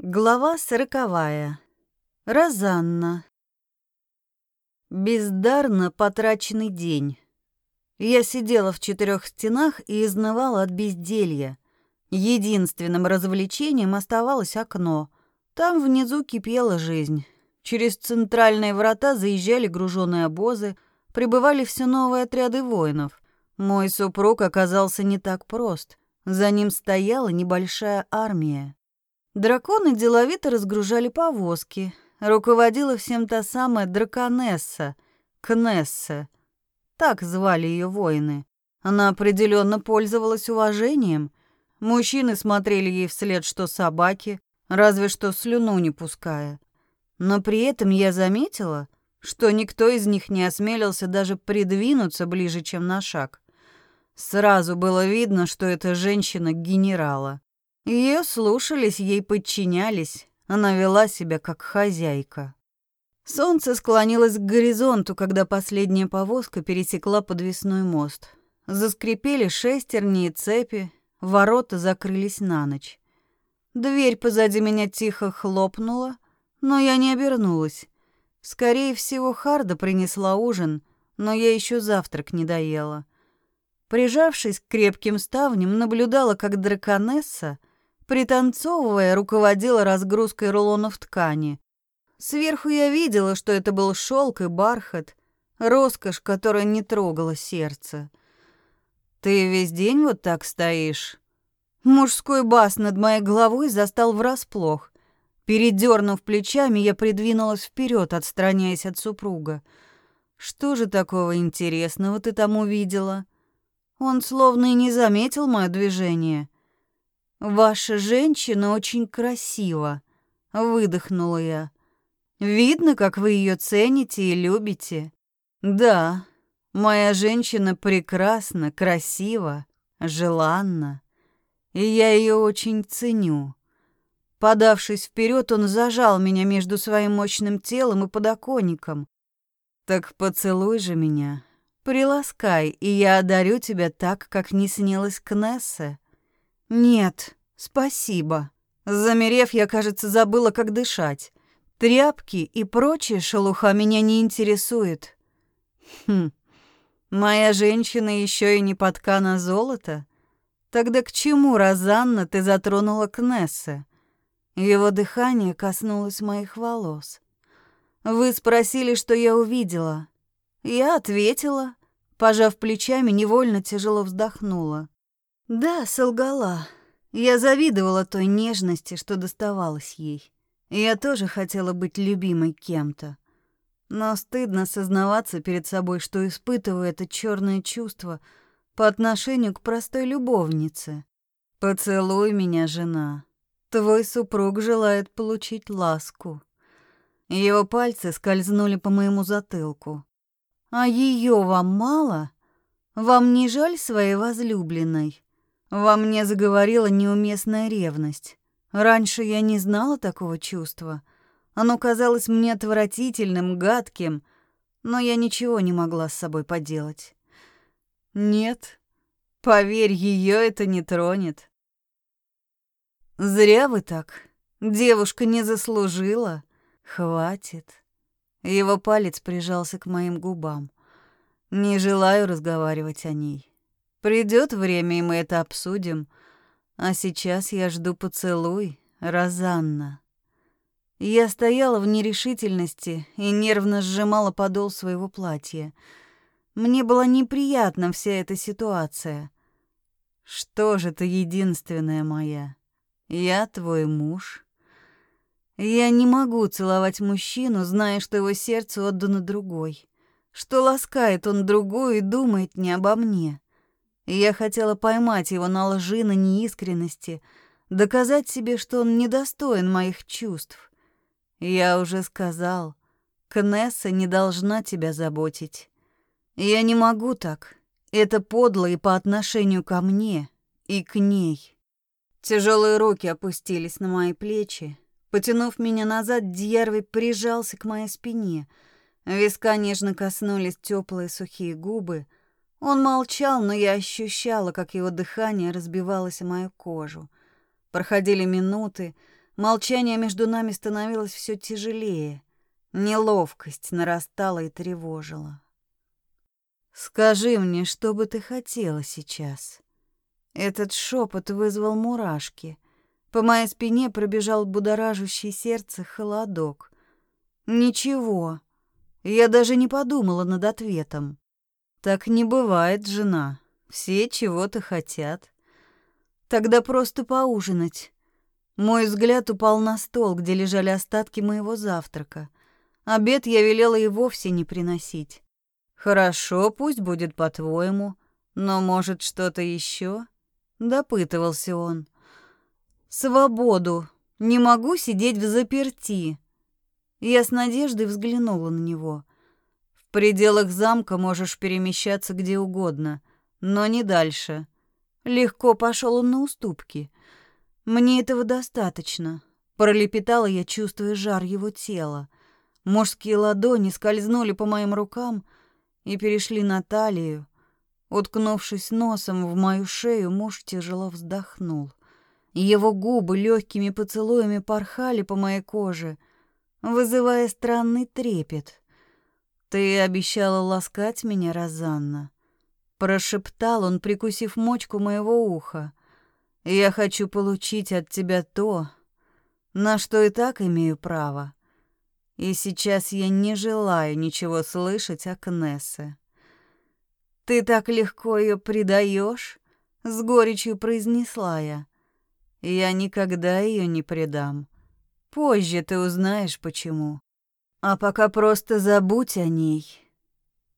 Глава сороковая. Розанна. Бездарно потраченный день. Я сидела в четырех стенах и изнывала от безделья. Единственным развлечением оставалось окно. Там внизу кипела жизнь. Через центральные врата заезжали груженные обозы, прибывали все новые отряды воинов. Мой супруг оказался не так прост. За ним стояла небольшая армия. Драконы деловито разгружали повозки. Руководила всем та самая драконесса, Кнесса. Так звали ее воины. Она определенно пользовалась уважением. Мужчины смотрели ей вслед, что собаки, разве что слюну не пуская. Но при этом я заметила, что никто из них не осмелился даже придвинуться ближе, чем на шаг. Сразу было видно, что это женщина генерала. Ее слушались, ей подчинялись. Она вела себя как хозяйка. Солнце склонилось к горизонту, когда последняя повозка пересекла подвесной мост. Заскрипели шестерни и цепи, ворота закрылись на ночь. Дверь позади меня тихо хлопнула, но я не обернулась. Скорее всего, Харда принесла ужин, но я еще завтрак не доела. Прижавшись к крепким ставням, наблюдала, как драконесса пританцовывая, руководила разгрузкой рулонов ткани. Сверху я видела, что это был шелк и бархат, роскошь, которая не трогала сердце. «Ты весь день вот так стоишь?» Мужской бас над моей головой застал врасплох. Передернув плечами, я придвинулась вперед, отстраняясь от супруга. «Что же такого интересного ты там увидела?» Он словно и не заметил мое движение. «Ваша женщина очень красива», — выдохнула я. «Видно, как вы ее цените и любите». «Да, моя женщина прекрасна, красива, желанна, и я ее очень ценю». Подавшись вперед, он зажал меня между своим мощным телом и подоконником. «Так поцелуй же меня, приласкай, и я одарю тебя так, как не снилось Кнессе». «Нет, спасибо». Замерев, я, кажется, забыла, как дышать. Тряпки и прочая шелуха меня не интересует. Хм, моя женщина еще и не подкана золота? Тогда к чему, Розанна, ты затронула Кнесса? Его дыхание коснулось моих волос. Вы спросили, что я увидела. Я ответила, пожав плечами, невольно тяжело вздохнула. Да, солгала. Я завидовала той нежности, что доставалось ей. Я тоже хотела быть любимой кем-то. Но стыдно сознаваться перед собой, что испытываю это черное чувство по отношению к простой любовнице. Поцелуй меня, жена. Твой супруг желает получить ласку. Его пальцы скользнули по моему затылку. А ее вам мало? Вам не жаль своей возлюбленной? Во мне заговорила неуместная ревность. Раньше я не знала такого чувства. Оно казалось мне отвратительным, гадким, но я ничего не могла с собой поделать. Нет, поверь, ее это не тронет. Зря вы так. Девушка не заслужила. Хватит. Его палец прижался к моим губам. Не желаю разговаривать о ней. Придет время, и мы это обсудим. А сейчас я жду поцелуй, Розанна. Я стояла в нерешительности и нервно сжимала подол своего платья. Мне была неприятна вся эта ситуация. Что же ты единственная моя? Я твой муж. Я не могу целовать мужчину, зная, что его сердце отдано другой, что ласкает он другую и думает не обо мне я хотела поймать его на лжи, на неискренности, доказать себе, что он недостоин моих чувств. Я уже сказал, Кнесса не должна тебя заботить. Я не могу так. Это подло и по отношению ко мне, и к ней. Тяжелые руки опустились на мои плечи. Потянув меня назад, Дьярви прижался к моей спине. Виска нежно коснулись теплые сухие губы — он молчал, но я ощущала, как его дыхание разбивалось о мою кожу. Проходили минуты, Молчание между нами становилось все тяжелее. Неловкость нарастала и тревожила. «Скажи мне, что бы ты хотела сейчас?» Этот шепот вызвал мурашки. По моей спине пробежал будоражащий сердце холодок. «Ничего». Я даже не подумала над ответом. «Так не бывает, жена. Все чего-то хотят». Тогда просто поужинать. Мой взгляд упал на стол, где лежали остатки моего завтрака. Обед я велела и вовсе не приносить. Хорошо, пусть будет по-твоему, но может что-то еще? допытывался он. Свободу. Не могу сидеть в заперти. Я с надеждой взглянула на него. В пределах замка можешь перемещаться где угодно, но не дальше. Легко пошел он на уступки. Мне этого достаточно. Пролепетала я, чувствуя жар его тела. Мужские ладони скользнули по моим рукам и перешли на талию. Уткнувшись носом в мою шею, муж тяжело вздохнул. Его губы легкими поцелуями порхали по моей коже, вызывая странный трепет. «Ты обещала ласкать меня, Розанна?» Прошептал он, прикусив мочку моего уха. «Я хочу получить от тебя то, на что и так имею право. И сейчас я не желаю ничего слышать о Кнессе». «Ты так легко ее предаешь?» — с горечью произнесла я. «Я никогда ее не предам. Позже ты узнаешь, почему. А пока просто забудь о ней».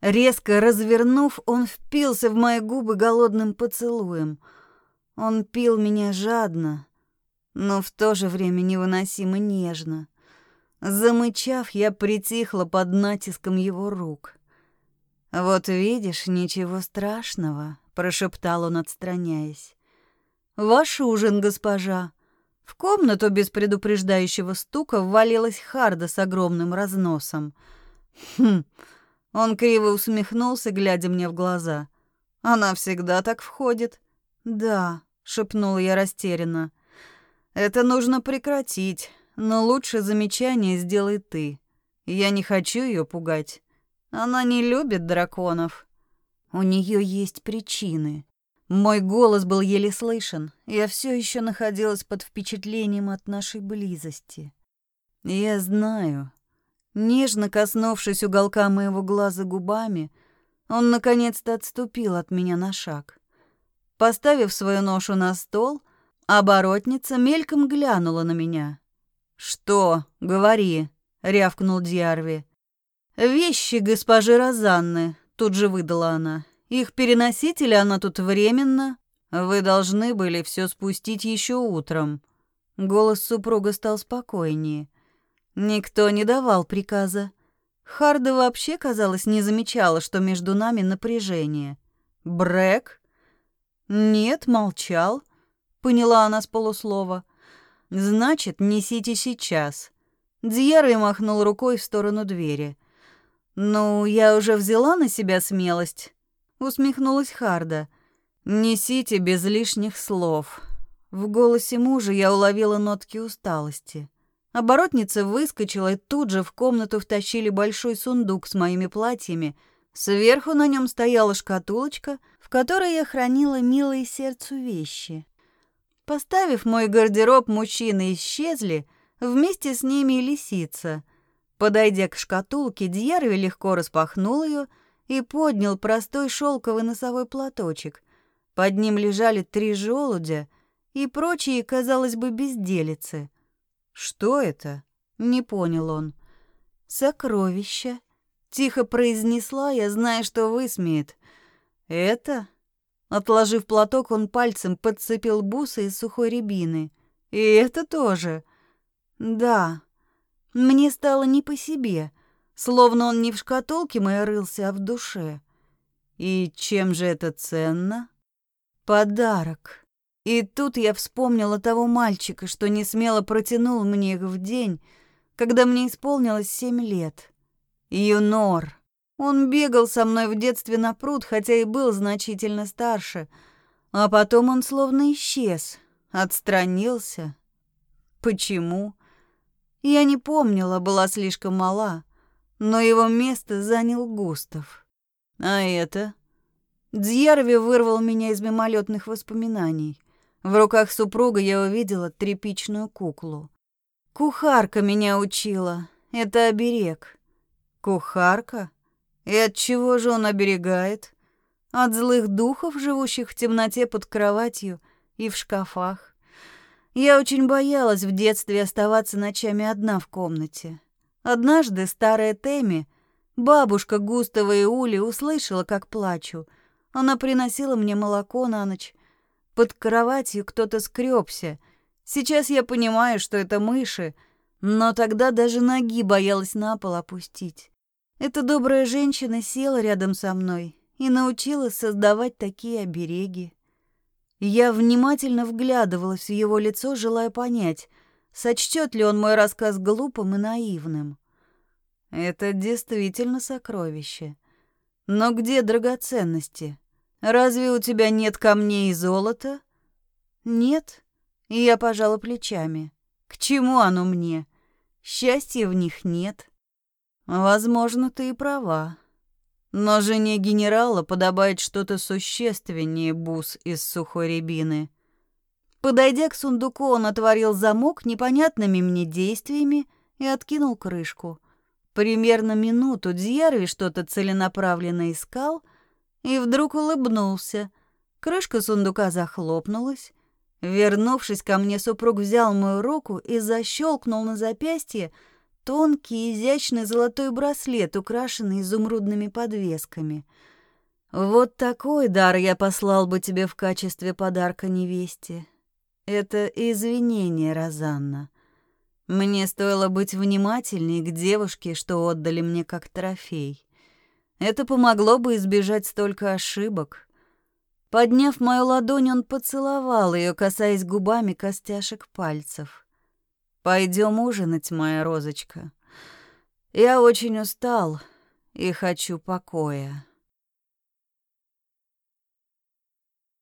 Резко развернув, он впился в мои губы голодным поцелуем. Он пил меня жадно, но в то же время невыносимо нежно. Замычав, я притихла под натиском его рук. «Вот видишь, ничего страшного», — прошептал он, отстраняясь. «Ваш ужин, госпожа». В комнату без предупреждающего стука ввалилась Харда с огромным разносом. «Хм, он криво усмехнулся, глядя мне в глаза. Она всегда так входит. Да, шепнула я растерянно. Это нужно прекратить, но лучше замечание сделай ты. Я не хочу ее пугать. Она не любит драконов. У нее есть причины. Мой голос был еле слышен. Я все еще находилась под впечатлением от нашей близости. Я знаю, Нежно коснувшись уголка моего глаза губами, он наконец-то отступил от меня на шаг. Поставив свою ношу на стол, оборотница мельком глянула на меня. «Что? Говори», — рявкнул Дьярви. «Вещи госпожи Розанны», — тут же выдала она. «Их переносители она тут временно. Вы должны были все спустить еще утром». Голос супруга стал спокойнее. Никто не давал приказа. Харда вообще, казалось, не замечала, что между нами напряжение. Брэк? Нет, молчал. Поняла она с полуслова. Значит, несите сейчас. Дьерри махнул рукой в сторону двери. «Ну, я уже взяла на себя смелость», — усмехнулась Харда. «Несите без лишних слов». В голосе мужа я уловила нотки усталости. Оборотница выскочила, и тут же в комнату втащили большой сундук с моими платьями. Сверху на нем стояла шкатулочка, в которой я хранила милые сердцу вещи. Поставив мой гардероб, мужчины исчезли, вместе с ними и лисица. Подойдя к шкатулке, Дьярви легко распахнул ее и поднял простой шелковый носовой платочек. Под ним лежали три желудя и прочие, казалось бы, безделицы — «Что это?» — не понял он. «Сокровище», — тихо произнесла я, зная, что высмеет. «Это?» Отложив платок, он пальцем подцепил бусы из сухой рябины. «И это тоже?» «Да». Мне стало не по себе, словно он не в шкатулке моей рылся, а в душе. «И чем же это ценно?» «Подарок». И тут я вспомнила того мальчика, что не смело протянул мне их в день, когда мне исполнилось семь лет. Юнор. Он бегал со мной в детстве на пруд, хотя и был значительно старше. А потом он словно исчез, отстранился. Почему? Я не помнила, была слишком мала, но его место занял Густав. А это? Дьярви вырвал меня из мимолетных воспоминаний. В руках супруга я увидела тряпичную куклу. Кухарка меня учила. Это оберег. Кухарка? И от чего же он оберегает? От злых духов, живущих в темноте под кроватью и в шкафах. Я очень боялась в детстве оставаться ночами одна в комнате. Однажды старая Теми, бабушка Густава и Ули, услышала, как плачу. Она приносила мне молоко на ночь. Под кроватью кто-то скребся. Сейчас я понимаю, что это мыши, но тогда даже ноги боялась на пол опустить. Эта добрая женщина села рядом со мной и научилась создавать такие обереги. Я внимательно вглядывалась в его лицо, желая понять, сочтет ли он мой рассказ глупым и наивным. Это действительно сокровище. Но где драгоценности? Разве у тебя нет камней и золота? Нет. И я пожала плечами. К чему оно мне? Счастья в них нет. Возможно, ты и права. Но жене генерала подобает что-то существеннее бус из сухой рябины. Подойдя к сундуку, он отворил замок непонятными мне действиями и откинул крышку. Примерно минуту Дьярви что-то целенаправленно искал и вдруг улыбнулся. Крышка сундука захлопнулась. Вернувшись ко мне, супруг взял мою руку и защелкнул на запястье, Тонкий, изящный золотой браслет, украшенный изумрудными подвесками. Вот такой дар я послал бы тебе в качестве подарка невесте. Это извинение, Розанна. Мне стоило быть внимательней к девушке, что отдали мне как трофей. Это помогло бы избежать столько ошибок. Подняв мою ладонь, он поцеловал ее, касаясь губами костяшек пальцев. Пойдем ужинать, моя розочка. Я очень устал и хочу покоя.